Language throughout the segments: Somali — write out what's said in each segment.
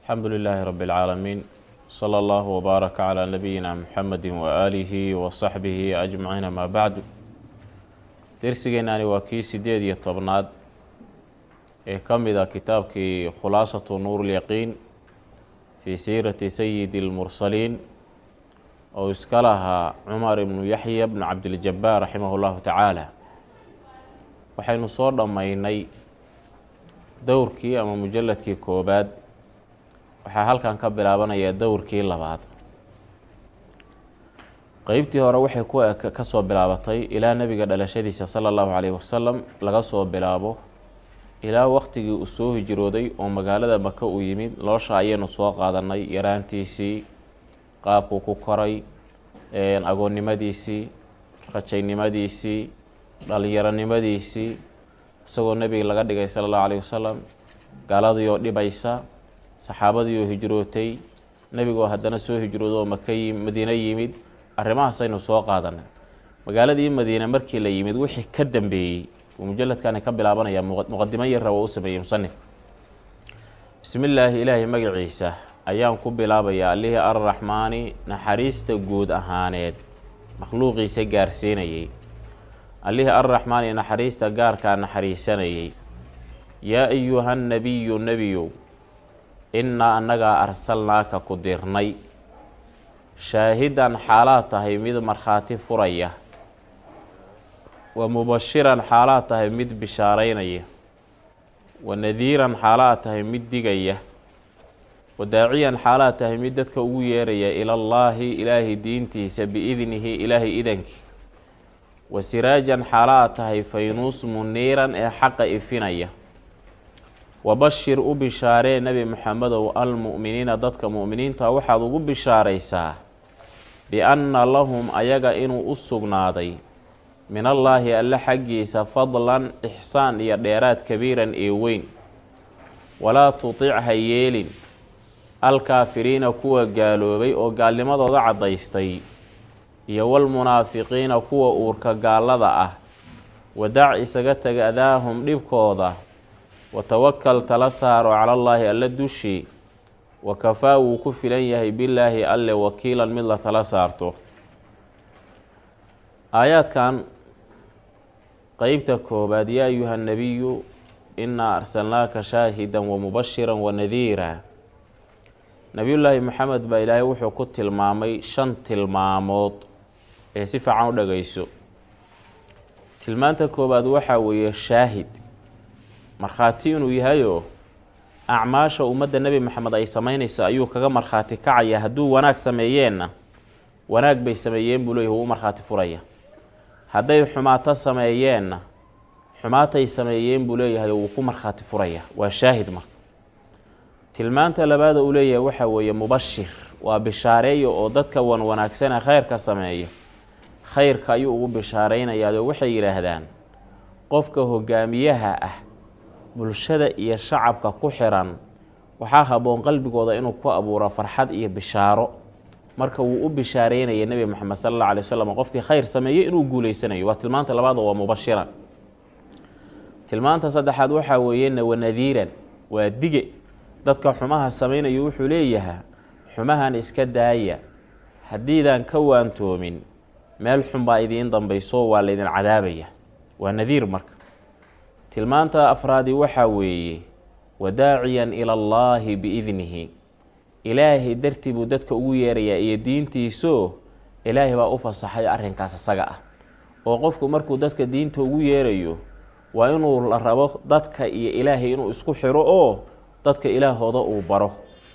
alxamdu lilaahi rabi اlcaalamiin slى اllah wbaaraka calى nabiyina muxamedi waaalihi wasaxbihi ajmaciin amaa bacdu dersigeenani waa kii sideed iyo tobnaad ee ka mid a kitaabkii khulaasatu nuur اlyaqiin fii siirati sayidi اlmursaliin oo iska lahaa cumar ibnu yaxya bnu cabdiljabaar raximah اllahu tacaala waxaynu soo dhammaynay dowrkii ama mujaladkii koobaad waxaa halkan ka bilaabanayaa dowrkii labaad. Qeybtii hore waxay ku ka soo bilaabatay ilaa nebiga dhalashadiisa sala allahu calayhi wasalam laga soo bilaabo ilaa waqtigii uu soo hijrooday oo magaalada maka uu yimid. Nolosha ayaynu soo qaadanay yaraantiisii qaabkuu ku koray agoonnimadiisii rajaynimadiisii dhalinyaronimadiisii isagoo nebiga laga dhigay sala allahu calayhi wasalam gaaladii oo dhibaysa saxaabadii oo hijrootay nebigoo haddana soo hijroodo oo maka madiine yimid arrimahaasaynu soo qaadanay. Magaaladii madiine markii la yimid wixii ka dambeeyey uu mujaladkani ka bilaabanaya muqadimo yarra waa u sameeyey musanif bismi illaahi ilaahay magaciisa ayaan ku bilaabayaa allihii arraxmaani naxariista guud ahaaneed makhluuqiisa gaarsiinayay allihii arraxmaani naxariista gaarkaa naxariisanayay yaa ayuha nabiyu nebiyow innaa annagaa arsalnaaka ku dirnay. Shaahidan xaalaad tahay mid markhaati furaya. Wa mubashiran xaalaad tahay mid bishaaraynaya. Wa nadiiran xaalaad tahay mid digaya. Wa daaciyan xaalaad tahay mid dadka ugu yeeraya ilallaahi ilaahay diintiisa biidnihi ilaahay idankii wa siraajan xaalaad tahay faynuus muniiran ee xaqa ifinaya wabashir u bishaaree nebi moxamedow almu'miniina dadka mu'miniinta waxaad ugu bishaaraysaa bianna lahum ayaga inuu u sugnaaday min allaahi alle xaggiisa fadlan ixsaan iyo dheeraad kabiiran ee weyn. walaa tutic ha yeelin. alkaafiriina kuwa gaaloobay oo gaalnimadooda caddaystay iyo walmunaafiqiina kuwa uurka gaalada ah. wadac isaga taga adaahum dhibkooda watawakal tala saaro calallaahi alle dushii wa kafaa wuu ku filan yahay bilaahi alle wakiilan mid la tala saarto aayaadkan qeybta koobaad yaa ayuha nabiyu innaa arsalnaaka shaahidan wa mubashiran wa nadiira nebiyullaahi maxamed baa ilaahay wuxuu ku tilmaamay shan tilmaamood ee si fiican u dhageyso tilmaanta koobaad waxaa weeye shaahid markhaati inuu yahayoo acmaasha ummadda nebi maxamed ay samaynayso ayuu kaga markhaati kacaya. Hadduu wanaag sameeyeenna wanaag bay sameeyeen buu leeyahy wuu u markhaati furaya. Hadday xumaato sameeyeenna xumaatay sameeyeen buu leeyahay wuu ku markhaati furaya. Waa shaahid marka. Tilmaanta labaada uu leeyahay waxaa weeye mubashir. Waa bishaareeya oo dadka wan wanaagsana khayrka sameeya khayrka ayuu ugu bishaaraynayaao waxay yidhaahdaan qofka hogaamiyaha ah bulshada iyo shacabka ku xiran waxaa haboon qalbigooda inuu ku abuuro farxad iyo bishaaro. Marka wuu u bishaareynaya nebi moxamed sala alla alay wasalam qofkii khayr sameeyey inuu guuleysanayo waa tilmaanta labaad waa mubashiran. Tilmaanta saddexaad waxaa weeye wanadiiran waa dige. Dadka xumaha samaynayo wuxuu leeyahaa xumahan iska daaya. Haddiidaan ka waantoomin meel xun baa idiin dambayso waa laydin cadaabaya. Waa nadiir marka tilmaanta afraadi waxaa weeye wadaaciyan ila allaahi biidnihi. Ilaahay dartii buu dadka ugu yeerayaa iyo diintiisoo ilaahay baa u fasaxay arrinkaas isaga ah. Oo qofku markuu dadka diinta ugu yeerayo waa inuu la rabo dadka iyo ilaahay inuu isku xiro oo dadka ilaahooda uu baro.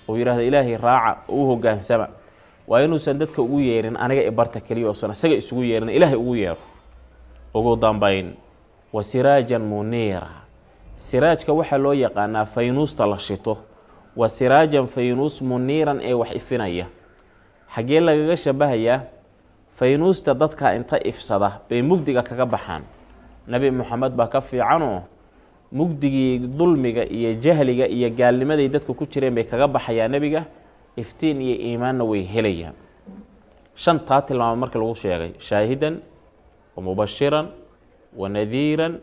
Uu yidhahdo ilaahay raaca u hogaansama. Waa inuusan dadka ugu yeerin aniga ibarta keliya oosan isaga isugu yeerin ilaahay ugu yeero. Ugu dambayn wa siraajan muniira. Siraajka waxaa loo yaqaanaa faynuusta la shito. Wa siraajan faynuus muniiran ee wax ifinaya. Xaggee lagaga shabahayaa faynuusta dadka inta ifsada bay mugdiga kaga baxaan. Nebi moxamed baa ka fiicanoo mugdigii dulmiga iyo jahliga iyo gaalnimaday dadku ku jireen bay kaga baxayaa nebiga iftiin iyo iimaanna way helayaan. Shantaa tilmaamad markii lagu sheegay shaahidan wa mubashiran wa nadiiran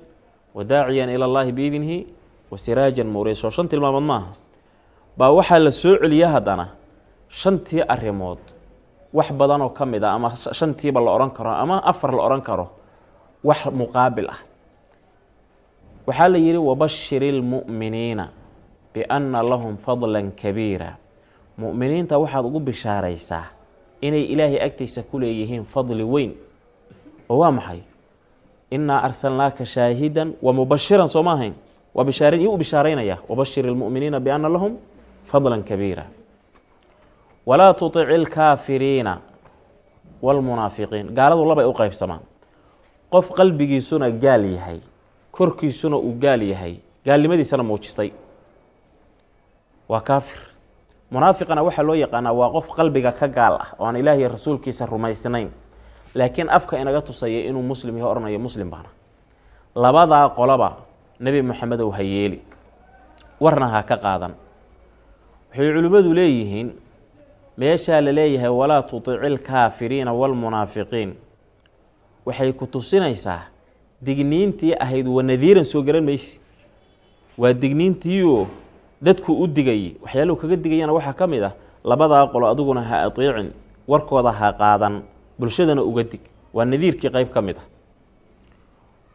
wa daaciyan ila llahi biidnihi wa siraajan muuriis oo shan tilmaamood maaha. Baa waxaa la soo celiya haddana shantii arrimood. Wax badanoo ka mid a ama shantiiba la odhan karo ama afar la odhan karo wax muqaabil ah. Waxaa la yidhi wabashiri lmu'miniina bianna lahum fadlan kabiira. Mu'miniinta waxaad ugu bishaaraysaa inay ilaahay agtiisa ku leeyihiin fadli weyn. Oo waa maxay innaa arsalnaaka shaahidan wa mubashiran soo ma ahayn? Waa bishaarin bishaaraynaya wabashir ilmu'miniina bianna lahum fadlan kabiira. Walaa tutic ilkaafiriina waalmunaafiqiin gaaladu labay u qaybsamaan. Qof qalbigiisuna gaal yahay korkiisuna uu gaal yahay gaalnimadiisana muujistay. Waa kaafir. Munaafiqana waxaa loo yaqaanaa waa qof qalbiga ka gaal ah oo aan ilaahiy rasuulkiisa rumaysnayn laakiin afka inaga tusaya inuu muslim yaho odhanayo muslim baana. Labadaa qolaba nebi moxamedow ha yeeli warna ha ka qaadan. Waxay culimmadu leeyihiin meeshaa la leeyahay walaa tudici ilkaafiriina waalmunaafiqiin waxay ku tusinaysaa digniintii ahayd wa nadiiran soo garan maysi waa digniintiioo dadku u digayay waxyaaluhu kaga digayana waxaa ka mid ah labadaa qolo adiguna ha atiicin warkooda ha qaadan bulshadana uga dig. Waa nadiirkii qeyb ka mid ah.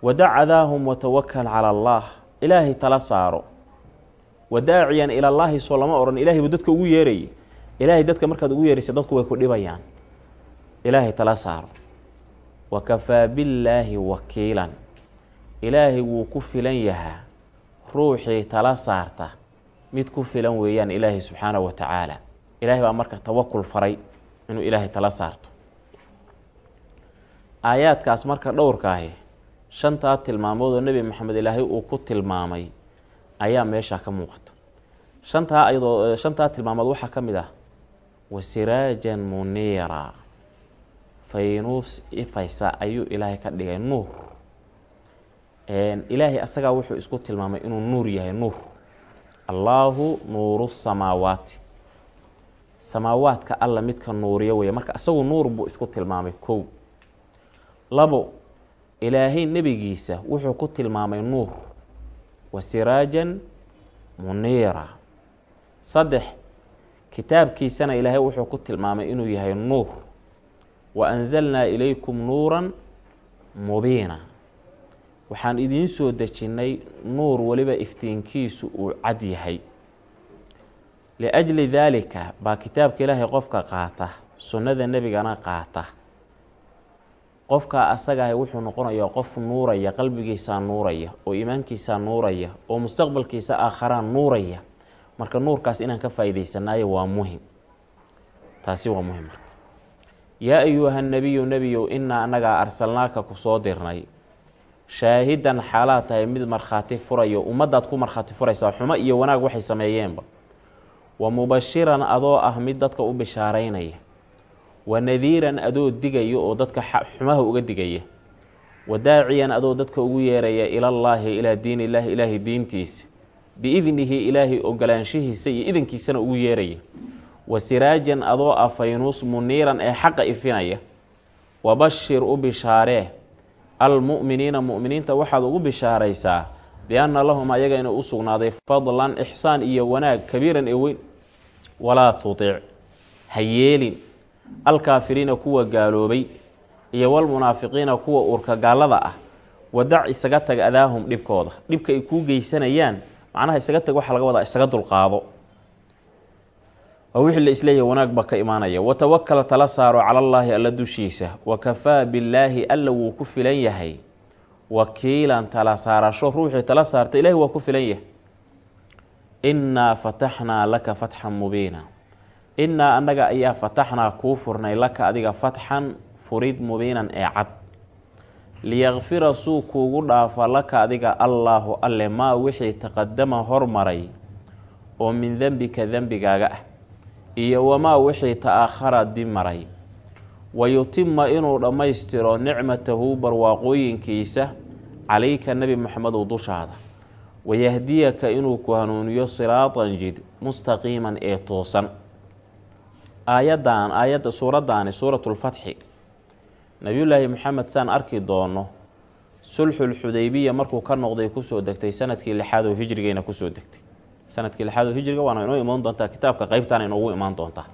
Wadacadaahum watawakal cala allaah ilaahay tala saaro. Wadaaciyan ilallaahi soo lama odhan ilaahay buu dadka ugu yeerayay. Ilaahay dadka markaad ugu yeeraysa dadku way ku dhibayaan. Ilaahay tala saaro. Wakafaa billaahi wakiilan. Ilaahay wuu ku filan yahaa. Ruuxii tala saarta. Mid ku filan weeyaan ilaahay subxaanahu wa tacaala. Ilaahay baa marka tawakul faray inuu ilaahay tala saarto aayaadkaas marka dhowrkaahi shantaa tilmaamood oo nebi maxamed ilaahay uu ku tilmaamay ayaa meeshaa ka muuqata shantaa ayadoo shantaa tilmaamood waxaa ka mid ah wasiraajan muniira faynuus ifaysa ayuu ilaahay ka dhigay nuur. Ilaahay asagaa wuxuu isku tilmaamay inuu nuur yahay nuur. Allaahu nuuru samaawaati. Samaawaadka alla midka nuuriyo weeye. Marka isagu nuur buu isku tilmaamay kow labo ilaahay nebigiisa wuxuu ku tilmaamay nuur wa siraajan muniira. Saddex kitaabkiisana ilaahay wuxuu ku tilmaamay inuu yahay nuur. Wa anzalnaa ilaykum nuuran mubiina. Waxaan idiin soo dejinnay nuur weliba iftiinkiisu uu cad yahay. Liajli daalika baa kitaabka ilaahay qofka qaata sunnada nebigana qaata qofkaa asagaah wuxuu noqonayaa qof nuuraya qalbigiisaa nuuraya oo iimaankiisaa nuuraya oo mustaqbalkiisa aakharaan nuuraya. Marka nuurkaas inaan ka faa'iidaysanaayo waa muhiim taasi waa muhiim marka. Yaa ayuha nebiyu nebiyow innaa annagaa arsalnaaka ku soo dirnay. Shaahidan xaalaad tahay mid markhaati furayo ummaddaad ku markhaati furaysaa xumo iyo wanaag waxay sameeyeenba. Wa mubashiran adoo ah mid dadka u bishaaraynaya wa nadiiran adoo digaya oo dadka xumaha uga digaya. Wa daaciyan adoo dadka ugu yeeraya ilallaahi ilaa diin illaahi ilaahi diintiisa biidnihi ilaahay ogolaanshihiisa iyo idankiisana ugu yeeraya. Wa siraajan adoo ah faynuus muniiran ee xaqa ifinaya. Wa bashir u bishaaree almu'miniina mu'miniinta waxaad ugu bishaaraysaa bianna lahum ayaga inuu u sugnaaday fadlan ixsaan iyo wanaag kabiiran ee weyn. Walaa tutic ha yeelin alkaafiriina kuwa gaaloobay iyo walmunaafiqiina kuwa uurka gaallada ah wadac isaga tag adaahum dhibkooda. Dhibka ay kuu geysanayaan macnaha isaga tag waxaa laga wadaa isaga dulqaado. Waa wixii la is leeyahay wanaag ba ka imaanaya. Watawakal tala saaro calallaahi alla dushiisa. Wakafaa billaahi alla wuu ku filan yahay. Wakiilan tala saarasho ruuxii tala saarta ilahi waa ku filan yahay. Innaa fataxnaa laka fatxan mubiina innaa annaga ayaa fataxnaa kuu furnay laka adiga fatxan furid mubiinan ee cad. Liyakfira suu kuugu dhaafa laka adiga allaahu alle maa wixii taqadama hormaray oo min dembika dembigaaga ah iyo wamaa wixii ta-akhara dib maray. Wayutima inuu dhammaystiro nicmatahu barwaaqooyinkiisa calayka nebi moxamedow dushaada. Wayahdiyaka inuu ku hanuuniyo siraatan jid mustaqiiman ee toosan aayaddan aayadda suuraddaani suuratulfatxi nebiyullaahi moxamed saan arki doono sulxulxudaybiya markuu ka noqday ku soo degtay sannadkii lixaad oo hijrigeyna ku soo degtay. Sanadkii lixaad oo hijriga waana inoo imaan doontaa kitaabka qeybtaana inoogu imaan doontaa.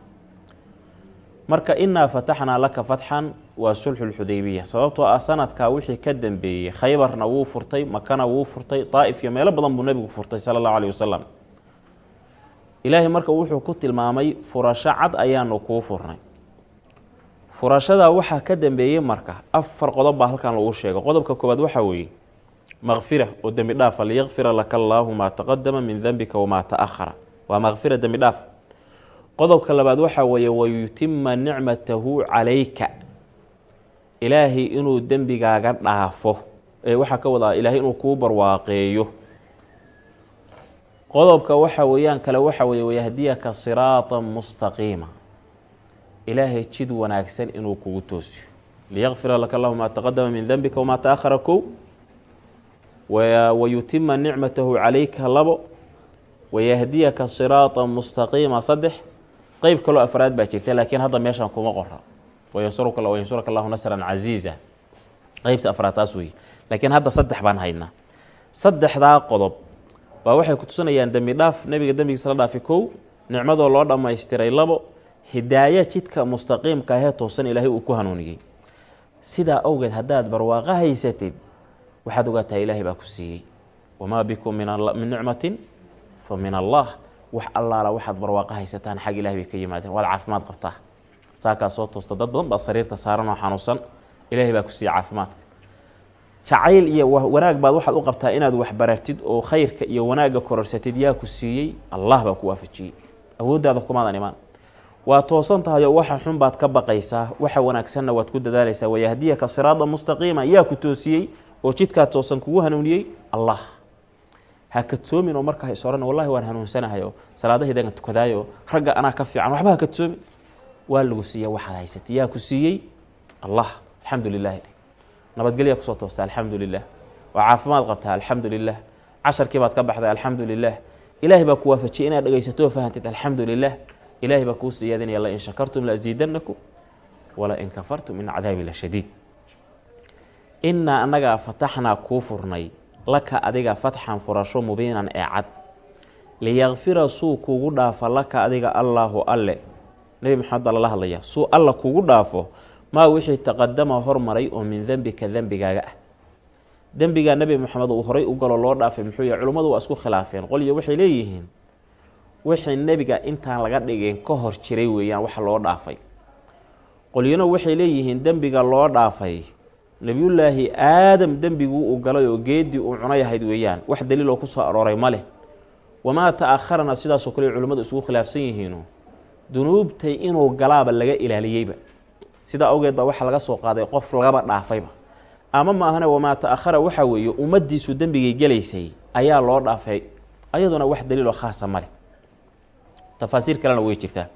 Marka inaa fataxnaa laka fatxan waa sulxulxudaybiya sababtoo ah sanadkaa wixii ka dambeeyey khaybarna wuu furtay makana wuu furtay daa'if iyo meelo badan buu nebigu furtay sala allahu aleyh wasalam ilaahay marka wuxuu ku tilmaamay furasho cad ayaanu kuu furnay. Furashadaa waxaa ka dambeeyey marka afar qodob baa halkan lagu sheegay. Qodobka koowaad waxaa weeye makfira oo dembi dhaafa liyakfira laka allaahu maa taqadama min dembika wamaa ta'ahara waa makfira dembi dhaaf. Qodobka labaad waxaa weeye wayutima nicmatahu calayka. Ilaahay inuu dembigaaga dhaafo. Ee waxaa ka wadaa ilaahay inuu kuu barwaaqeeyo qodobka waxa weeyaan kale waxa weeye wayahdiyaka siraata mustaqiima. Ilaahay jid wanaagsan inuu kugu toosiyo. Liyakfira laka allahu maa taqadama min dembika wamaa ta'ahara kow wayutima nicmatahu calayka labo. Wayahdiyaka siraata mustaqiima saddex. Qeyb kaloo afraad baa jirta laakiin hadda meeshan kuma qora wayansuraka allahu nasran casiiza qeybta afraad taas weeye. Laakiin hadda saddex baan haynaa. Saddexdaa qodob baa waxay ku tusinayaan dembi dhaaf nebiga dembigiisa la dhaafi kow nicmadoo loo dhammaystiray labo hidaayo jidka mustaqiimka ahee toosan ilaahay uu ku hanuuniyey. Sidaa awgeed haddaad barwaaqo haysatid waxaad ogaataa ilaahay baa ku siiyey. Wamaa bikum min nicmatin fa min allah. Wax allaala waxaad barwaaqo haysataan xag ilahay bay ka yimaadeen. Waad caafimaad qabtaa. Saakaa soo toosta dad badan baa sariirta saaran oo xanuunsan. Ilaahay baa ku siiyey caafimaadka jacayl iyo wanaag baad waxaad u qabtaa inaad waxbaratid oo khayrka iyo wanaagga kororsatid yaa ku siiyey allah baa ku waafajiyey. Awooddaada kumaadan imaan. Waa toosan tahay oo waxa xun baad ka baqaysaa waxa wanaagsanna waad ku dadaalaysaa wayahdiyaka siraada mustaqiima yaa ku toosiyey oo jidkaa toosan kugu hanuuniyey allah. Ha kadsoomin oo markaa is odhan wallahi waan hanuunsanahay oo salaadahaydagan tukadaayo ragga anaa ka fiican waxba ha kadsoomin. Waa lagu siiya waxaad haysatay yaa ku siiyey allah. Alxamdu lilahi nabadgelyaa ku soo toosta alxamdu lilah waa caafimaad qabtaa alxamdu lilah casharkii baad ka baxday alxamdu lilah ilaahay baa ku waafajiyay inaad dhegaysato oo fahantid alxamdu lilah ilaahay baa kuu siyaadinaya lain shakartum laasiidanakum wala in kafartum in cadaabi la shadiid. Innaa annagaa fataxnaa kuu furnay laka adiga fatxan furasho mubiinan ee cad. Liyakfira suu kugu dhaafa laka adiga allaahu alle. Nebi maxamed baa lala hadlaya suu alla kugu dhaafo maa wixii taqadama hormaray oo min dembika dembigaaga ah. Dembigaa nebi maxamed uu horay u galo loo dhaafay muxuu yahay culummadu waa isku khilaafeen. Qolyo waxay leeyihiin wixii nebiga intaan laga dhigeen ka hor jiray weeyaan waxa loo dhaafay. Qolyana waxay leeyihiin dembiga loo dhaafay nebiyullaahi aadam dembiguu uu galay oo geedii uu cunay ahayd weeyaan. Wax daliiloo ku soo arooray ma leh. Wamaa ta-akharana sidaasoo kale culimmadu isugu khilaafsan yihiinu dunuubtay inuu galaaba laga ilaaliyeyba sidaa awgeed baa waxaa laga soo qaaday qof lagaba dhaafayba. Ama ma ahane wamaa ta-akhara waxaa weeye ummaddiisu dembigay gelaysay ayaa loo dhaafay ayaduna wax daliiloo khaasa ma leh. Tafaasiir kalena way jirtaa.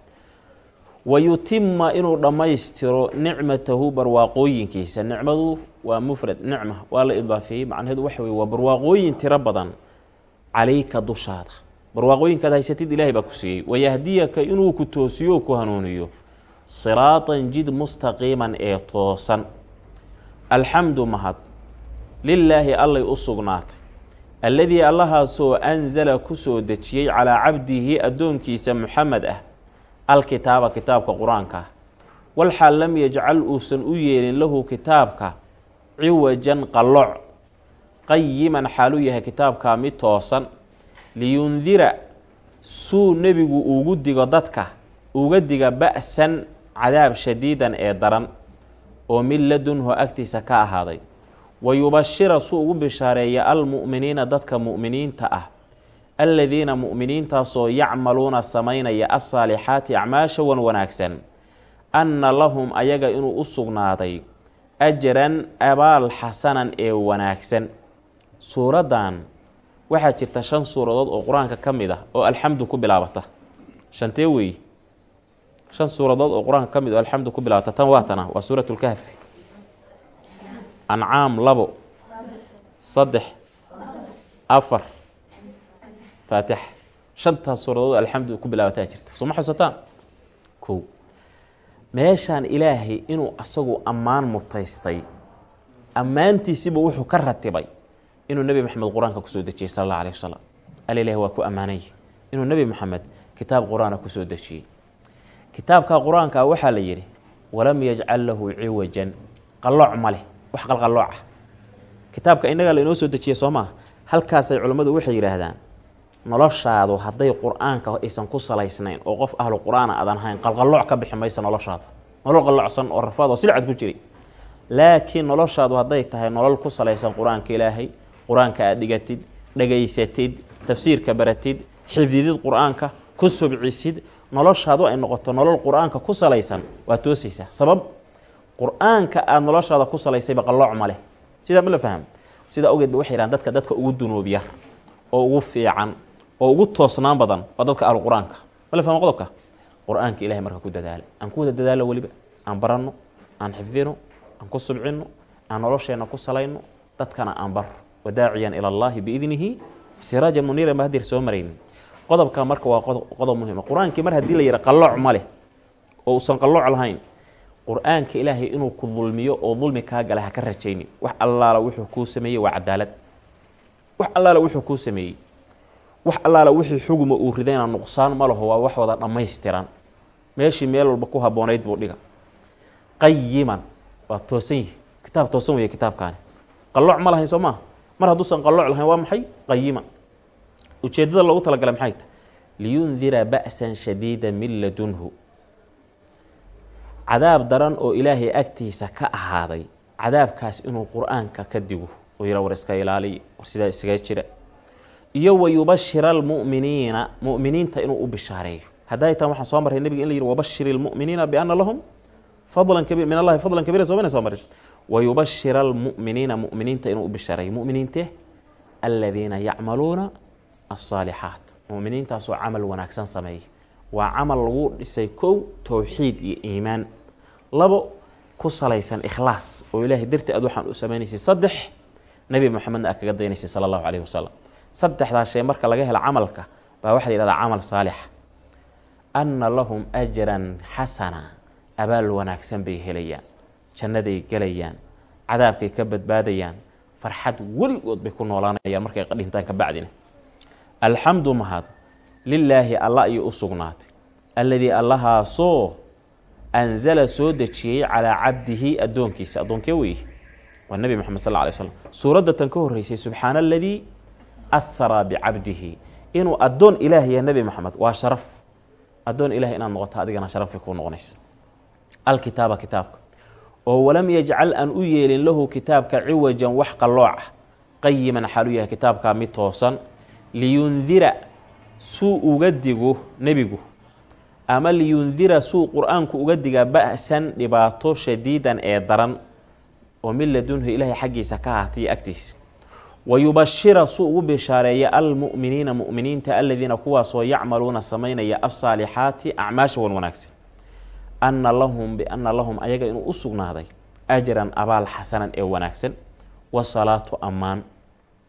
Wayutima inuu dhammaystiro nicmatahu barwaaqooyinkiisa. Nicmadu waa mufrad nicma waa la idaafeeyey macnaheedu waxa weye waa barwaaqooyin tiro badan. Calayka dushaada. Barwaaqooyinkaad haysatid ilaahay baa ku siiyey. Wayahdiyaka inuu ku toosiyo ku hanuuniyo siraatan jid mustaqiiman ee toosan. Alxamdu mahad lilaahi allay u sugnaatay. Alladii allahaasoo anzala ku soo dejiyey calaa cabdihi addoonkiisa muxamed ah alkitaaba kitaabka qur'aanka ah. Walxaal lam yajcal uusan u yeelin lahu kitaabka ciwajan qalloc qayiman xaaluu yahay kitaabkaa mid toosan. Liyundira suu nebigu ugu digo dadka uga diga ba-san cadaab shadiidan ee daran oo min ladunhu agtiisa ka ahaaday. Wayubashira suu ugu bishaareeya almu'miniina dadka mu'miniinta ah aladiina mu'miniintaasoo yacmaluuna samaynaya alsaalixaati acmaasha wan wanaagsan anna lahum ayaga inuu u sugnaaday ajaran abaal xasanan ee wanaagsan. Suuraddan waxaa jirta shan suuradood oo qur'aanka ka mid ah oo alxamdu ku bilaabata. Shantee weeye shan suuradood oo qur'aanka ka mid oo alxamdu ku bilaabata tan waa tana waa suurat lkahfi ancaam labo. Saddex. Afar. Faatix. Shantaas suuradood alxamdu ku bilaabataa jirta. Soo ma xusataan kow. Meeshaan ilaahay inuu asagu ammaan mutaystay ammaantiisiba wuxuu ka ratibay inuu nebi maxamed qur'aanka ku soo dejiyey sala alla alih wasalam al ilahi waa ku ammaanay. Inuu nebi moxamed kitaab qur'aana ku soo dejiyey kitaabka qur'aanka waxaa la yidhi walam yajcal lahu ciwajan. Qallooc ma leh wax qalqallooc ah. Kitaabka innagaa la inoo soo dejiyey soo halkaasay culammadu waxay yidhaahdaan noloshaadu hadday qur'aanka aysan ku salaysnayn oo qof ahlu qur'aana aadan ahayn qalqallooc ka bixi maysa noloshaada nolol qalloocsan oo rafaad oo silcad ku jiray laakiin noloshaadu hadday tahay nolol ku salaysan qur'aanka ilaahay qur'aanka aad dhigatid dhegaysatid tafsiirka baratid xifdidid qur'aanka ku subcisid noloshaadu ay noqoto nolol qur'aanka ku salaysan waa toosaysaa sabab qur'aanka aada noloshaada ku salaysayba qallooc ma leh sidaa ma la faham? Sidaa ogeed ba waxay yidhahan dadka dadka ugu dunuubiya oo ugu fiican oo ugu toosnaan badan waa dadka ahlu qur'aanka ma la fahma qodobka? Qur'aanka ilahay marka ku dadaala aan ku wada dadaalo weliba. Aan baranno aan xifdino aan ku subcino aan nolosheenna ku salayno dadkana aan baro wadaaciyan ila allahi biidnihi siraajan muniira ma hadir soo maraynin qodobka marka waa qodob muhima qur'aankii mar haddii la yidha qallooc ma leh oo uusan qallooc lahayn qur'aanka ilaahay inuu ku dulmiyo oo dulmi kaa gala ha ka rajaynin. Wax allaala wuxuu kuu sameeyey waa cadaalad. Wax allaala wuxuu kuu sameeyey. Wax allaala wixii xuguma uu ridayna nuqsaan ma laho waa wax wada dhammaystiran. Meeshii meel walba ku habboonayd buu dhiga qayiman waa toosan yihi kitaab toosan weeye kitaabkaani. Qallooc ma lahayn soo maa mar hadduusan qallooc lahayn waa maxay? Qayiman ujeeddada loogu talagalay maxay tahy liyundira ba'san shadiida min ladunhu. Cadaab daran oo ilaahay agtiisa ka ahaaday cadaabkaas inuu qur'aanka ka digo oo yidha war iska ilaaliya war sidaa isaga jira. Iyo wayubashira almu'miniina mu'miniinta inuu u bishaareeyo. Hadday taan waxaan soo marray nebiga in la yidhi wabashir ilmu'miniina biana lahum fadlan kabiir min allahi fadlan kabira soo mayna soo marin wayubashira almu'miniina mu'miniinta inuu u bishaareeyo. Mu'miniinte aladiina yacmaluuna alsaalixaat mu'miniintaasoo camal wanaagsan sameeya waa camal lagu dhisay kow towxiid iyo iimaan. Labo ku salaysan ikhlaas oo ilaahay darti aad waxaan u sameynaysay saddex nebi moxamedna aad kaga daynaysay sala allahu caleyhi wasalam saddexdaa shay marka laga helo camalka baa waxaa la yihahdaa camal saalixa anna lahum ajran xasana abaal wanaagsan bay helayaan jannaday gelayaan cadaabkay ka badbaadayaan farxad weligood bay ku noolaanayaan markay dhintaan ka bacdina alxamdu mahad lilaahi alla ayay u sugnaatay. Alladii allahaasoo anzala soo dejiyey calaa cabdihi addoonkiisa. Addoonkee weye waa nebi moxamed sal lla slam suuradda tan ka horreysay subxaana aladii asraa bicabdihi. Inuu addoon ilaah yahay nebi moxamed waa sharaf. Addoon ilaah inaad noqoto adigana sharafay kuu noqonaysa. Alkitaaba kitaabka. Oo walam yajcal aan u yeelin lahu kitaabka ciwajan wax qallooc ah. Qayiman xaalu yahay kitaabkaa mid toosan liyundira suu uga digo nebigu ama liyundira suu qur'aanku uga diga ba'san dhibaato shadiidan ee daran oo min ladunhu ilaahay xaggiisa ka ahaatay agtiisa wayubashira suu ugu bishaareeya almu'miniina mu'miniinta aladiina kuwaasoo yacmaluuna samaynaya alsaalixaati acmaasha wan wanaagsan. Anna lahum bianna lahum ayaga inuu u sugnaaday ajran abaal xasanan ee wanaagsan wasalaatu ammaan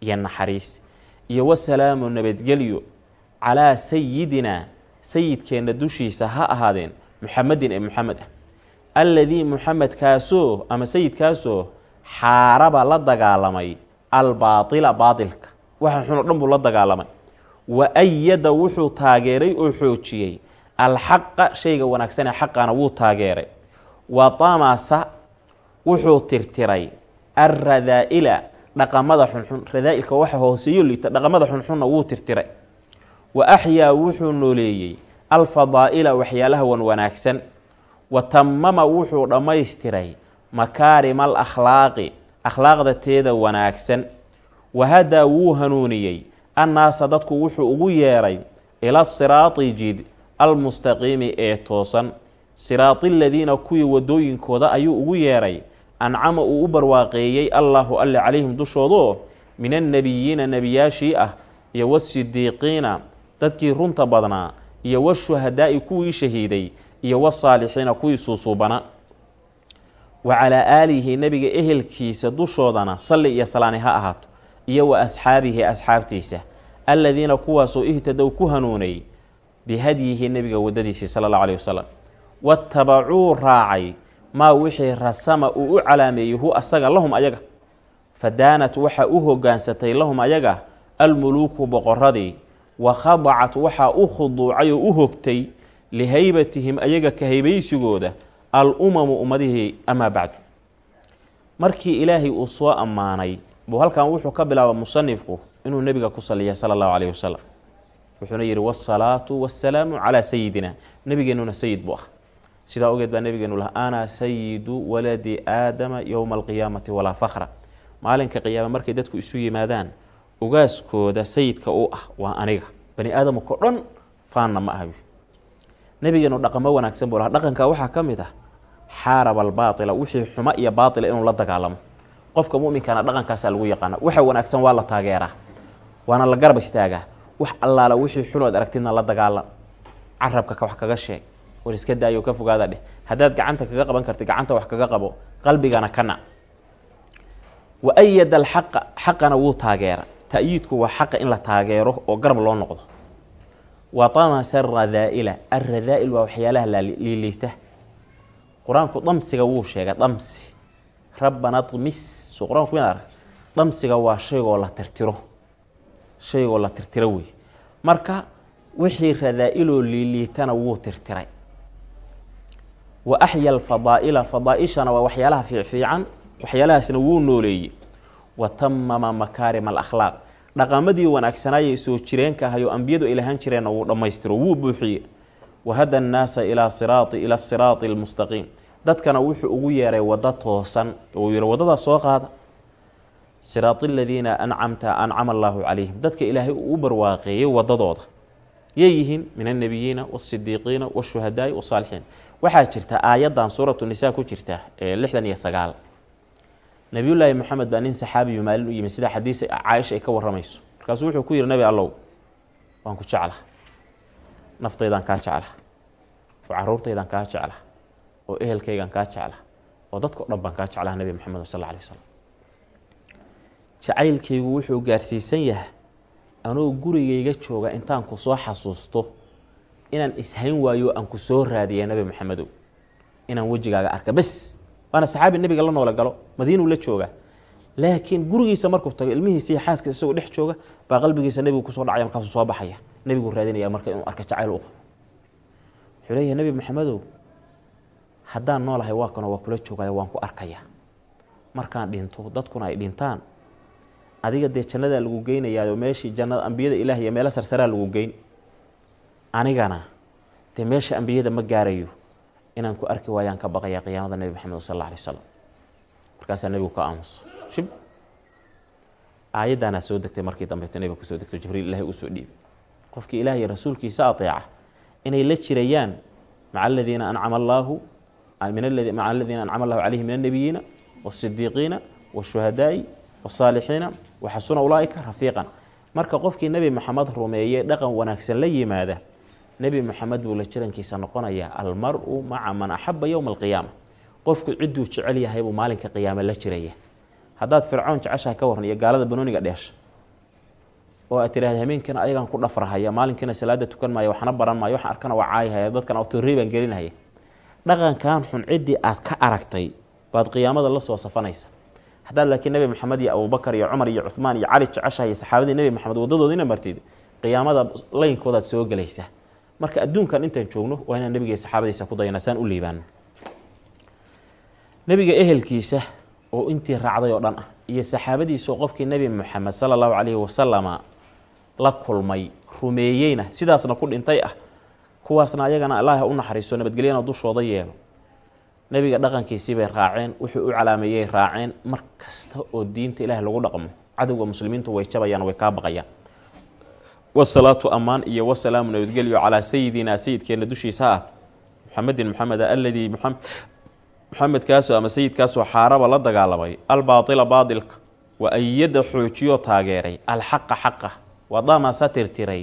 iyo naxariis iyo wasalaamu nabadgelyo calaa sayidina sayidkeenna dushiisa ha ahaadeen muxamedin ee muxamed ah. Alladii muxamedkaasoo ama sayidkaasoo xaaraba la dagaalamay albaaila baailka waxa xun dhan buu la dagaalamay. Wa ayada wuxuu taageeray oo xoojiyey alxaqa shayga wanaagsanee xaqana wuu taageeray. Wa tamasa wuxuu tirtiray alradaa-ila dhaqamada xunxun radaa-ilka waxa hooseeyo liita dhaqamada xunxunna wuu tirtiray. Wa axyaa wuxuu nooleeyey alfadaa-ila waxyaalaha wan wanaagsan. Wa tamama wuxuu dhammaystiray makaarima al akhlaaqi akhlaaqda teeda wanaagsan. Wahadaa wuu hanuuniyey annaasa dadku wuxuu ugu yeeray ila siraati jid almustaqiimi ee toosan. Siraati aladiina kuwii wadooyinkooda ayuu ugu yeeray ancama uu u barwaaqeeyey allaahu alle calayhim dushoodoo min annebiyiina nebiyaashii ah iyo wasidiiqiina dadkii runta badnaa iyo washuhadaa'i kuwii shahiiday iyo wasaalixiina kuwii suusuubana. Wa calaa aalihi nebiga ehelkiisa dushoodana salli iyo salaani ha ahaato iyo wa asxaabihi asxaabtiisa aladiina kuwaasoo ihtadow ku hanuunay bihadyihi nebiga waddadiisii sala allahu aleyh wasalam watabacuu raacay maa wixii rasama uu u calaameeyey hu asaga lahum ayaga. Fadaanat waxaa u hogaansatay lahum ayaga almuluuku boqoradii wa khadacat waxaa u khuduucay oo u hogtay lihaybatihim ayaga ka haybaysigooda al umamu ummadihii amaa bacdu. Markii ilaahay uu soo ammaanay buu halkan wuxuu ka bilaaba musanifku inuu nebiga ku saliya sala allahu calayhi wasalam wuxuuna yidhi wasalaatu wasalaamu calaa sayidina nebigeenuna sayid buu ah sidaa ogeed baa nebigeenu laha ana sayidu waladi aadama yowma alqiyaamati walaa fakra maalinka qiyaame markay dadku isu yimaadaan ugaaskooda sayidka u ah waa aniga. Bani aadamko dhan faanna ma aha nebigeenu dhaqamo wanaagsan buu laha dhaqanka waxaa ka mid ah xaaraba albaaila wixii xumo iyo baatila inuu la dagaalamo. Qofka muminkana dhaqankaasaa lagu yaqaana waxa wanaagsan waa la taageeraa waana la garab istaagaa. Wax allaala wixii xunood aragtidna la dagaalam carabka wax kaga sheeg war iska daayo ka fogaada dheh. Haddaad gacanta kaga qaban karti gacanta wax kaga qabo qalbigana ka nac wa ayada alxaqa xaqana wuu taageera. Ta'yiidku waa xaqa in la taageero oo garab loo noqdo. Wa tamasa aradaaila alradaail waa waxyaalaha liiliita. Qur'aanku damsiga wuu sheegay damsi rabbana dmis soo qur'aanku mid arag? Damsiga waa shaygoo la tirtiro. Shaygoo la tirtiro wey marka wixii radaa-iloo liiliitana wuu tirtiray wa axya alfadaa'ila fadaa-ishana waa waxyaalaha fiicfiican waxyaalahaasna wuu nooleeyey. Wa tamama makaarima alakhlaaq dhaqamadii wanaagsanaayay soo jireenka ahayo ambiyadu ay jireenna wuu dhammaystiro wuu buuxiye wahada annaasa ilaa siraati ila siraati almustaqiim dadkana wuxuu ugu yeeray waddo toosan uu yihi waddadaas soo qaada. Siraati aladiina ancamta ancama allaahu calayhim dadka ilaahay uu u barwaaqeeyey waddadooda yay yihiin min annebiyiina waasidiiqiina washuhadaai wasaalixiin waxaa jirta aayaddan suuratu nisaa ku jirta ee lixdan iyo sagaal. Nabiyullaahi moxamed baa nin saxaabiyu maalin u yimi sida xadiis caaisha ay ka warramayso. Markaasuu wuxuu ku yihi nabi allow waan ku jecla naftaydaan kaa jecla oo caruurtaydaan kaa jecla oo ehelkaygaan kaa jecla oo dadka o dhan baan kaa jeclaha nabi moxamed sal alla alay wasalam jacaylkaygu wuxuu gaarsiisan yahay anoo gurigayga jooga intaan ku soo xasuusto inaan ishayn waayo aan ku soo raadiya nabi maxamedow inaan wejigaaga arka bes waana saxaabi nebiga la noolo galo madiinuu la jooga. Laakiin gurigiisa markuu tago ilmihiisa iyo isagoo dhex jooga baa qalbigiisa nebigu ku soo dhacaya markaasuu soo baxaya. Nebiguu raadinaya marka inuu arka jacayl u wuxuu leeyahay nebi maxamedow haddaan noolahay waa kanoo waa kula joogaya waan ku arkaya. Markaan dhinto dadkuna ay dhintaan. Adiga dee jannadaa lagu geynayaao meeshii jannada ambiyada ilaah meelo sarsaraa lagu geyn anigana dee meesha ambiyada ma gaarayo inaan ku arki waayaan ka baqaya qiyaamada nebi maxamed sal alla wasalam markaasaa nebigu ka aamuso shib. Aayaddaanaa soo degtay markii dambeeto nebiga ku soo degto jibriil ilahay uu soo dhiibay qofkii ilaah rasuulkiisa ateeca inay la jirayaan maca aladiina ancama allaahu maca aladiina ancama allahu calayhim min annebiyiina waasidiiqiina washuhadaai wasaalixiina waxasuna ulaaika rafiiqan. Marka qofkii nebi maxamed rumeeye dhaqan wanaagsan la yimaada nebi maxamed buu la jirankiisa noqonayaa almar-u maca man axaba yowma alqiyaama qofku cidduu jecel yahay buu maalinka qiyaame la jiraya. Haddaad fircoon jeceshaha ka waran iyo gaalada banooniga dheesha oo aad tiraahda hameenkiina ayagaan ku dhafrahaya maalinkiina salaada tukan maayo waxna baran maayo waxaan arkana waa caayahaya dadkan autorey baan gelinahaya dhaqankan xun ciddii aad ka aragtay baad qiyaamada la soo safanaysa. Haddaad laakiin nebi maxamed iyo abubakar iyo cumar iyo cuhmaan iyo cali jeceshaha iyo saxaabadii nebi maxamed waddadoodina martid qiyaamada laynkoodaad soo gelaysa marka adduunkan intaan joogno waa inaan nebiga iyo saxaabadiisa ku dayana saan u liibaano nebiga ehelkiisa oo intii raacday oo dhan ah iyo saxaabadiisaoo qofkii nebi moxamed sala allahu calayhi wasalama la kulmay rumeeyeyna sidaasna ku dhintay ah kuwaasna ayagana allaah u naxariiso nabadgelyana dushooda yeelo. Nebiga dhaqankiisii bay raaceen wuxuu u calaameeyey raaceen mar kasta oo diinta ilaah lagu dhaqmo. Cadowga muslimiintu way jabayaan way kaa baqayaan wasalaatu ammaan iyo wasalaamu nabadgelyo calaa sayidinaa sayidkeenna dushiisa ha aad muxamedin maxameda aladii muxamedkaasoo ama sayidkaasoo xaaraba la dagaalamay albaaila baailka wa ayada xoojiyoo taageeray alxaqa xaqa wadamasa tirtiray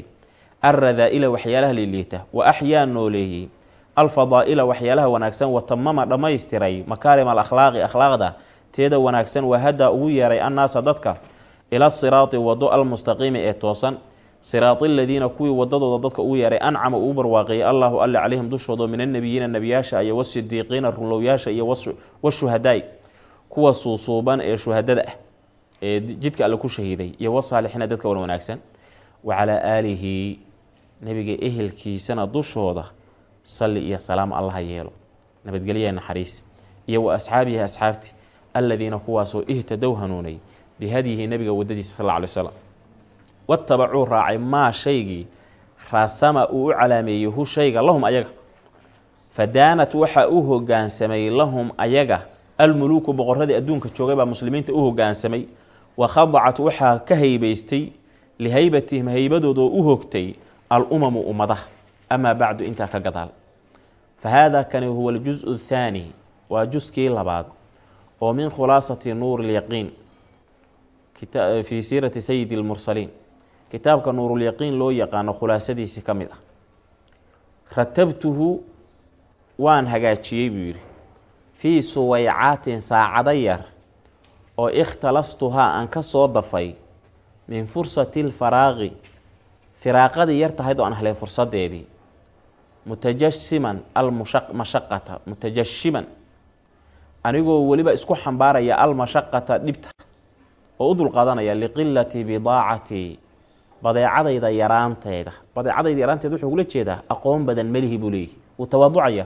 alradaa-ila waxyaalaha liiliita wa axyaa nooleeyey alfadaa-ila waxyaalaha wanaagsan watamama dhammaystiray makaarim alakhlaaqi akhlaaqda teeda wanaagsan wahadaa ugu yeeray annaasa dadka ila siraati wado almustaqiimi ee toosan siraati aladiina kuwii wadadooda dadka ugu yeeray ancama uu barwaaqeeyey allahu alle calayhim dushooda min annebiyiina nebiyaasha iyo wasidiiqiina runlowyaasha iyo washuhadaai kuwa suusuuban ee shuhadada ah ee jidka alle ku shahiiday iyo wasaalixiina dadka wan wanaagsan. Wa aalihi nebiga ehelkiisana dushooda salli iyo salaam allaha yeelo. Nabadgelya naxariis. Iyo wa asxaabihi asxaabti aladiina kuwaasoo ihtadow hanuunay bihadyihi nebiga wadadiisa sal alla lay slam watabacuu raacay maa shaygii rasama uu u calaameeyey hu shayga lahum ayaga. Fadaanat waxaa u hogaansamay lahum ayaga. Almuluuku boqoradii adduunka joogay baa muslimiinta u hogaansamay. Wa khadacat waxaa ka haybaystay lihaybatihim haybadooda oo u hogtay al-umamu ummadaha. Amaa bacdu intaa ka gadaal. Fa haada kani huwa aljusu athaani waa juskii labaad. Oo min khulaasati nuur lyaqiin fii siirati sayidi lmursaliin kitaabka nuurulyaqiin loo yaqaano khulaasadiisi ka mid ah. Ratabtuhu waan hagaajiyey buu yidhi. Fii suwaycaatin saacado yar oo ikhtalastuhaa aan ka soo dafay min fursati lfaraaqi firaaqadii yar tahayd oo aan helay fursadeedii mutajasiman almashaqata mutajashiman. Anigoo weliba isku xambaaraya almashaqata dhibta oo u dulqaadanaya liqilati bidaacatii badeecadayda yaraanteeda. Badeecadayda yaraanteeda wuxuu kula jeedaa aqoon badan melihi buu leeyihi wuu tawaaducaya.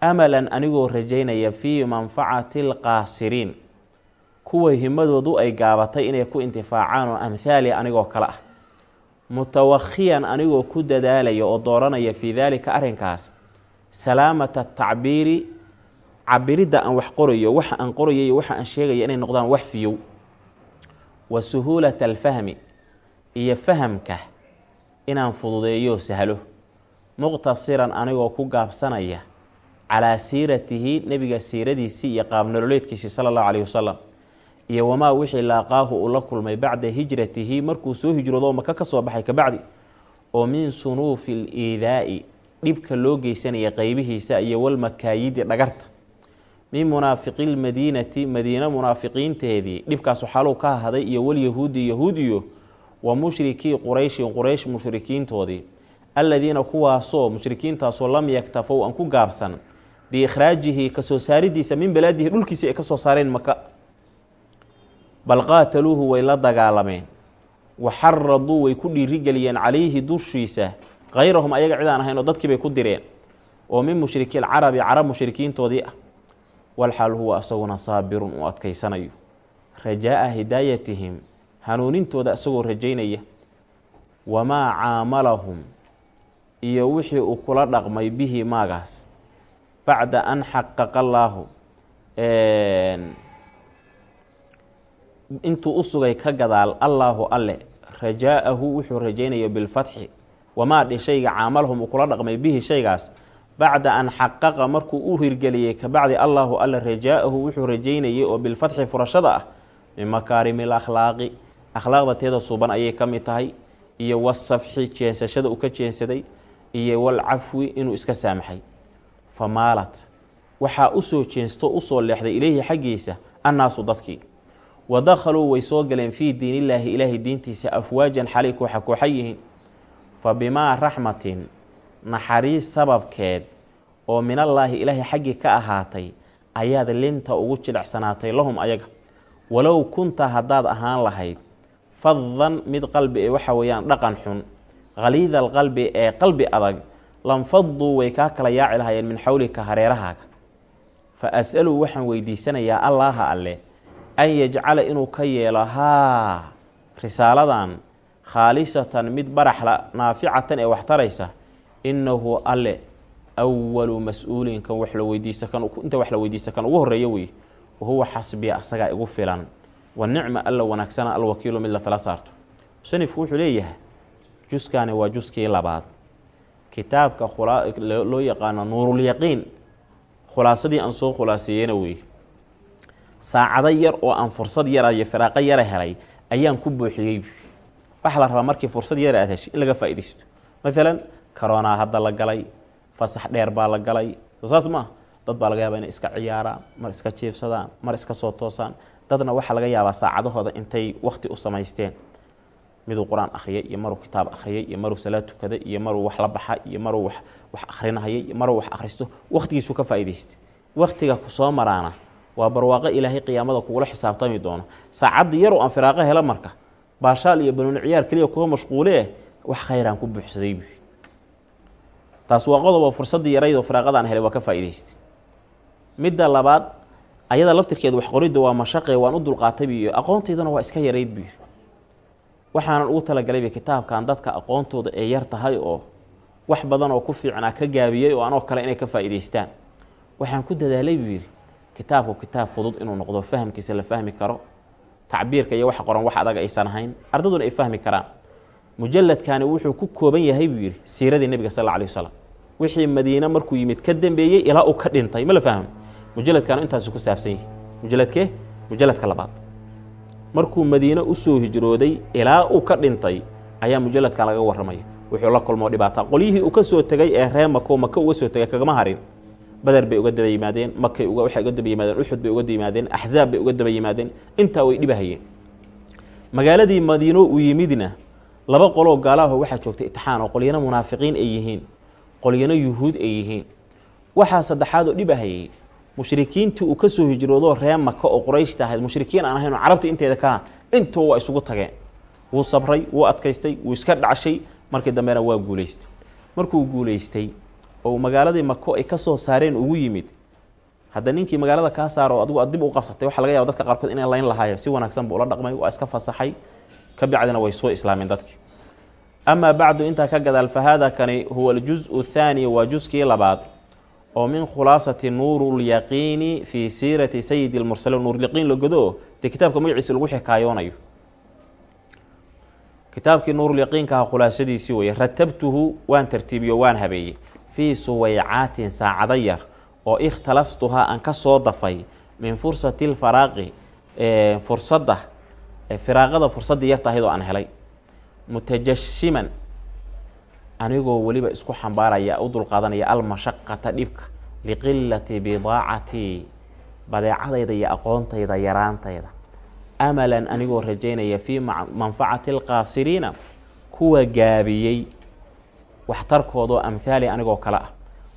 Amalan anigoo rajaynaya fii manfacati alqaasiriin kuwa himadoodu ay gaabatay inay ku intifaacaan oo amhaali anigoo kale ah. Mutawakhiyan anigoo ku dadaalaya oo dooranaya fii daalika arrinkaas. Salaamata tacbiiri cabiridda aan wax qorayo waxa aan qorayo iyo waxa aan sheegaya inay noqdaan wax fiyow. Wa suhuulata alfahmi iyo fahamka inaan fududeeyo sahlo. Muqtasiran anigoo ku gaabsanaya calaa siiratihi nebiga siiradiisii iyo qaabnololeedkiisii sala allahu caleyhi wasalam iyo wamaa wixii laaqaahu uu la kulmay bacda hijratihi markuu soo hijroodo maka ka soo baxay kabacdi oo min sunuufi liidaa'i dhibka loo geysanaya qeybihiisa iyo walmakaayidi dhagarta. Min munaafiqi lmadiinati madiina munaafiqiinteedii dhibkaasu xaaluu ka ahaday iyo walyahuudi yahuudiyo wa mushrikii qurayshin quraysh mushrikiintoodii aladiina kuwaasoo mushrikiintaasoo lam yaktafow aan ku gaabsan biikhraajihi ka soo saaridiisa min balaadihi dhulkiisii ay ka soo saareen maka bal qaataluuhu way la dagaalameen. Wa xaraduu way ku dhiirigeliyeen calayhi dushiisa kayrahum ayaga cid aan ahayn oo dadkii bay ku direen. Oo min mushriki lcarabi carab mushrikiintoodii ah. Walxaal huwa isaguna saabirun uu adkaysanayo. Rajaa-a hidaayatihim hanuunintooda isagoo rajaynaya wamaa caamalahum iyo wixii uu kula dhaqmay bihi maagaas bacda an xaqaqa allaahu intuu u sugay ka gadaal allaahu alle rajaa-ahu wuxuu rajaynayo bilfatxi wamaa dhi shayga caamalahum uu kula dhaqmay bihi shaygaas bacda an xaqaqa markuu u hirgeliyey kabacdi allaahu alle rajaa-ahu wuxuu rajaynayay oo bilfatxi furashada ah min makaarimi lakhlaaqi akhlaaqda teeda suban ayay ka mid tahay iyo wasafxi jeensashada uu ka jeensaday iyo walcafwi inuu iska saamaxay fa maalat waxaa u soo jeensto u soo leexday ileyhi xaggiisa annaasu dadkii. Wa dakhaluu way soo galeen fii diinillaahi ilaahay diintiisa afwaajan xalay kooxa kooxa yihiin. Fa bimaa raxmatin naxariis sababkeed oo minallaahi ilaahay xaggii ka ahaatay ayaad linta ugu jilicsanaatay lahum ayaga. Walow kunta haddaad ahaan lahayd fadan mid qalbi ee waxa weeyaan dhaqan xun khaliida alqalbi ee qalbi adag lanfaduu way kaa kala yaaci lahayeen min xawlika hareerahaaga. Fa as-aluu waxaan weydiisanayaa allaaha alle an yajcala inuu ka yeelo haa risaaladan khaalisatan mid baraxla naaficatan ee wax taraysa innahu alle awalu mas'uulin kan wax la weydiisa kan inta wax la weydiista kan ugu horreeya wey wahuwa xasbiya asagaa igu filan wa nicma alla wanaagsana alwakiilu mid la tala saarto. Musanifku wuxuu leeyahay juskani waa juskii labaad. Kitaabka loo yaqaano nuurulyaqiin khulaasadii aan soo khulaaseeyena wey saacado yar oo aan fursad yara iyo firaaqo yara helay ayaan ku buuxiyey. Waxaa la rabaa markii fursad yara aad heshay in laga faa-idaysto maalan karoonaa hadda la galay fasax dheer baa la galay. Saas maaha dad baa laga yaabaa inay iska ciyaaraan mar iska jiifsadaan mar iska soo toosaan dadna waxaa laga yaabaa saacadahooda intay wakti u samaysteen. Miduu qur'aan akhriyay iyo maruu kitaab akhriyay iyo maruu salaad iyo maruu wax la baxa iyo maruu wax wax akrinahaya iyo maruu wax akhristo wakhtigiisuu ka faa'idaystay wakhtiga ku soo maraana waa barwaaqo ilaahay qiyaamada kugula xisaabtami doono. Saacadda yaroo aan firaaqo helo marka baashaal iyo banuuni keliya kuwa mashquule eh wax khayraan ku buuxsaday buy taas waa qodobo fursaddii yarayd oo firaaqadaan helay waa ka faa'idaystay midda labaad ayada laftirkeeda wax qoridda waa mashaqe waan u dulqaatay iyo aqoontaydana waa iska yarayd yiri waxaanan ugu talagalay kitaabkan dadka aqoontooda ee yar tahay oo wax badan oo ku fiicnaa ka gaabiyey oo anoo kale inay ka faa'idaystaan waxaan ku dadaalay buu yidhi kitaabku kitaab fudud inuu noqdo fahamkiisa la fahmi karo. Tacbiirka iyo wax qoran wax adag aysan ahayn. Ardaduna ay fahmi karaan. Mujalladkani wuxuu ku kooban yahay buu yidhi siiradii nebiga sal alla alay wasalam wixii madiine markuu yimid ka dambeeyey ilaa uu ka dhintay ma la fahmo mujalladkanu intaasu ku saabsan yahay mujalladkee mujalladka labaad. Markuu madiine u soo hijrooday ilaa uu ka dhintay ayaa mujalladkan laga warramaya wuxuu la kulmoo dhibaata qolyihii uu ka soo tegay ee ree mako maka uga soo tegay kagama harin. Bader bay uga daba yimaadeen makay waxay uga daba yimaadeen uxud bay uga daba yimaadeen axzaab bay uga daba yimaadeen. Intaa way dhibahayeen. Magaaladii madiino uu yimidna laba qoloo gaalaho waxaa joogtay itixaan oo qolyana munaafiqiin ay yihiin qolyana yuhuud ay yihiin. Waxaa saddexaad oo dhibahayay mushrikiintii uu ka soo hijroodo ree maka oo quraysh tahayd mushrikiin aan ahayn oo carabta inteeda ka ah intuba waa isugu tageen. Wuu sabray wuu adkaystay wuu iska dhacshay markii dambena waa guulaystay. Markuu guulaystay oo magaaladii mako ay ka saareen ugu yimid hadda ninkii magaalada kaa saaro adigu dib u qabsatay waxaa laga yaba dadka qaarkood inaan layn lahaayo si wanaagsan buu ula dhaqmay waa iska fasaxay. Ka way soo islaameen dadkii. Amaa bacdu intaa ka gadaal fa haada kani huwa aljuz-u thaani waa juskii labaad oo min khulaasati nuurulyaqiini fii siirati sayidi lmursaliin nuurulyaqiin la godo dee kitaabka magaciisa lagu xikaayoonayo kitaabkii nuurulyaqiinkaha khulaasadiisii weye ratabtuhu waan tartiibiyo waan habeeyey. Fii suwaycaatin saacado yar oo ikhtalastuhaa aan ka soo dafay min fursati lfaraaqi fursadda firaaqada fursaddii yarta ahayd oo aan helay. Mutajashiman anigoo weliba isku xambaaraya u dulqaadanaya almashaqata dhibka liqilati bidaacatii badeecadayda iyo aqoontayda yaraantayda. Amalan anigoo rajaynaya fii manfacati alqaasiriina kuwa gaabiyey. Waxtarkoodoo amhaali anigoo kale ah.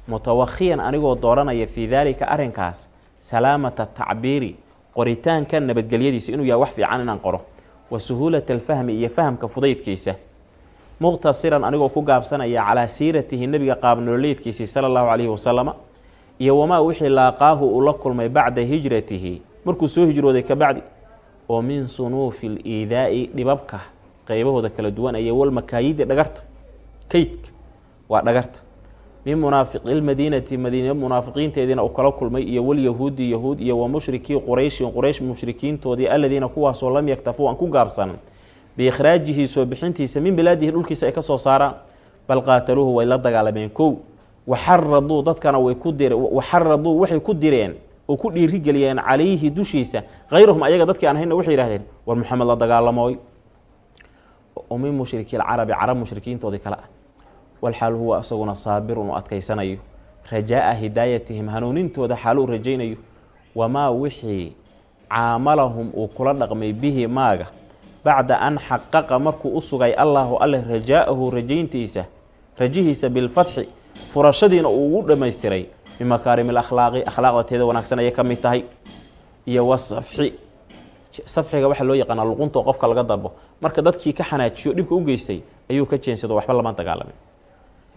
Mutawakhiyan anigoo dooranaya fii daalika arrinkaas salaamata tacbiiri qoritaanka nabadgelyadiisa inuu yahay wax fiican inaan qoro. Wa suhuulata alfahmi iyo fahamka fudaydkiisa muqtasiran anigoo ku gaabsanaya calaa siiratihi nebiga qaabnololeedkiisii sala allahu calayhi wasalama iyo wamaa wixii laaqaahu uu la kulmay bacda hijratihi markuu soo hijrooday ka bacdi oo min sunuufi liidaa'i dhibabka qeybahooda kala duwan aya walmakaayidi dhagarta kaydka waa dhagarta. Min munaafiqi lmadiinati madiina munaafiqiinteediina uu kala kulmay iyo walyahuudi yahuud iyo wa mushrikii qurayshin quraysh mushrikiintoodii aladiina kuwaasoo lam yaktafuu aan ku gaabsan biikhraajihi soo bixintiisa min bilaadihi dhulkiisa ay ka soo saaraan bal qaataluuhu way la dagaalameen kow. Waxaraduu dadkana way ku dire waxaraduu waxay ku direen oo ku dhiirigeliyeen calayhi dushiisa hayrahum ayaga dadkii aan hayna waxay yihahdeen war maxamed la dagaalamooy. Oo min mushriki lcarabi carab mushrikiintoodii kale ah. Walxaal huwa isaguna saabirun u adkaysanayo. Rajaa-a hidaayatihim hanuunintooda xaaluu rajaynayo. Wamaa wixii caamalahum uu kula dhaqmay bihi maaga bacda an xaqaqa markuu u sugay allahu alle rajaa-ahu rajayntiisa rajihiisa bilfatxi furashadiina uu ugu dhammaystiray bimakaarim alakhlaaqi akhlaaqda teeda wanaagsan ayay ka mid tahay iyo wasafxi safxiga waxaa loo yaqaanaa luqunto qofka laga dalbo marka dadkii ka xanaajiyo dhibka u geystay ayuu ka jeensado waxba lama dagaalamin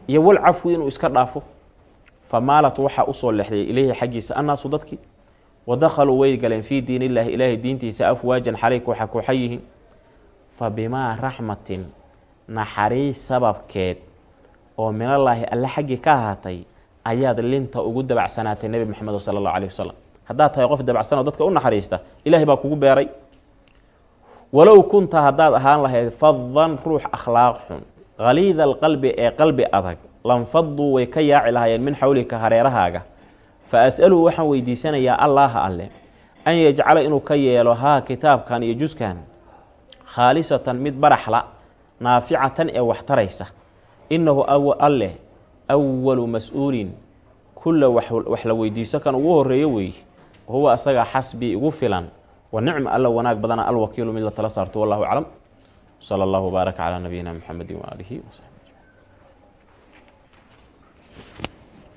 iyo wal cafwi inuu iska dhaafo fa maalat waxaa u soo leexday ileyhi xaggiisa annaasu dadkii wa dakhaluu way galeen fii diin illaahi ilaahay diintiisa afwaajan xalay kooxa kooxa yihiin fa bimaa raxmatin naxariis sababkeed oo minallaahi alle xaggii ka ahaatay ayaad linta ugu dabacsanaatay nebi maxamed sala allahu alayh wasalam haddaad tahay qof dabacsanoo dadka u naxariista ilaahay baa kugu beeray. Walow kunta haddaad ahaan lahayd fadan ruux akhlaaq xun haliida alqalbi ee qalbi adag lanfaduu way ka yaaci lahaayeen min xawlika hareerahaaga. Fa as-aluu waxaan weydiisanayaa allaaha alle an yajcala inuu ka yeelo haa kitaabkan iyo juskan khaalisatan mid baraxla naaficatan ee wax taraysa innahu alleh awalu mas'uulin. Kulla wax la weydiiso kan ugu horeeyo weeye wahuwa asaga xasbii igu filan. Wa nicma alla wanaag badana alwakiilu mid la tala saarto wallahu aclam. Sala allahu baaraka calaa nabiyina muxamedi waaalihi wasabi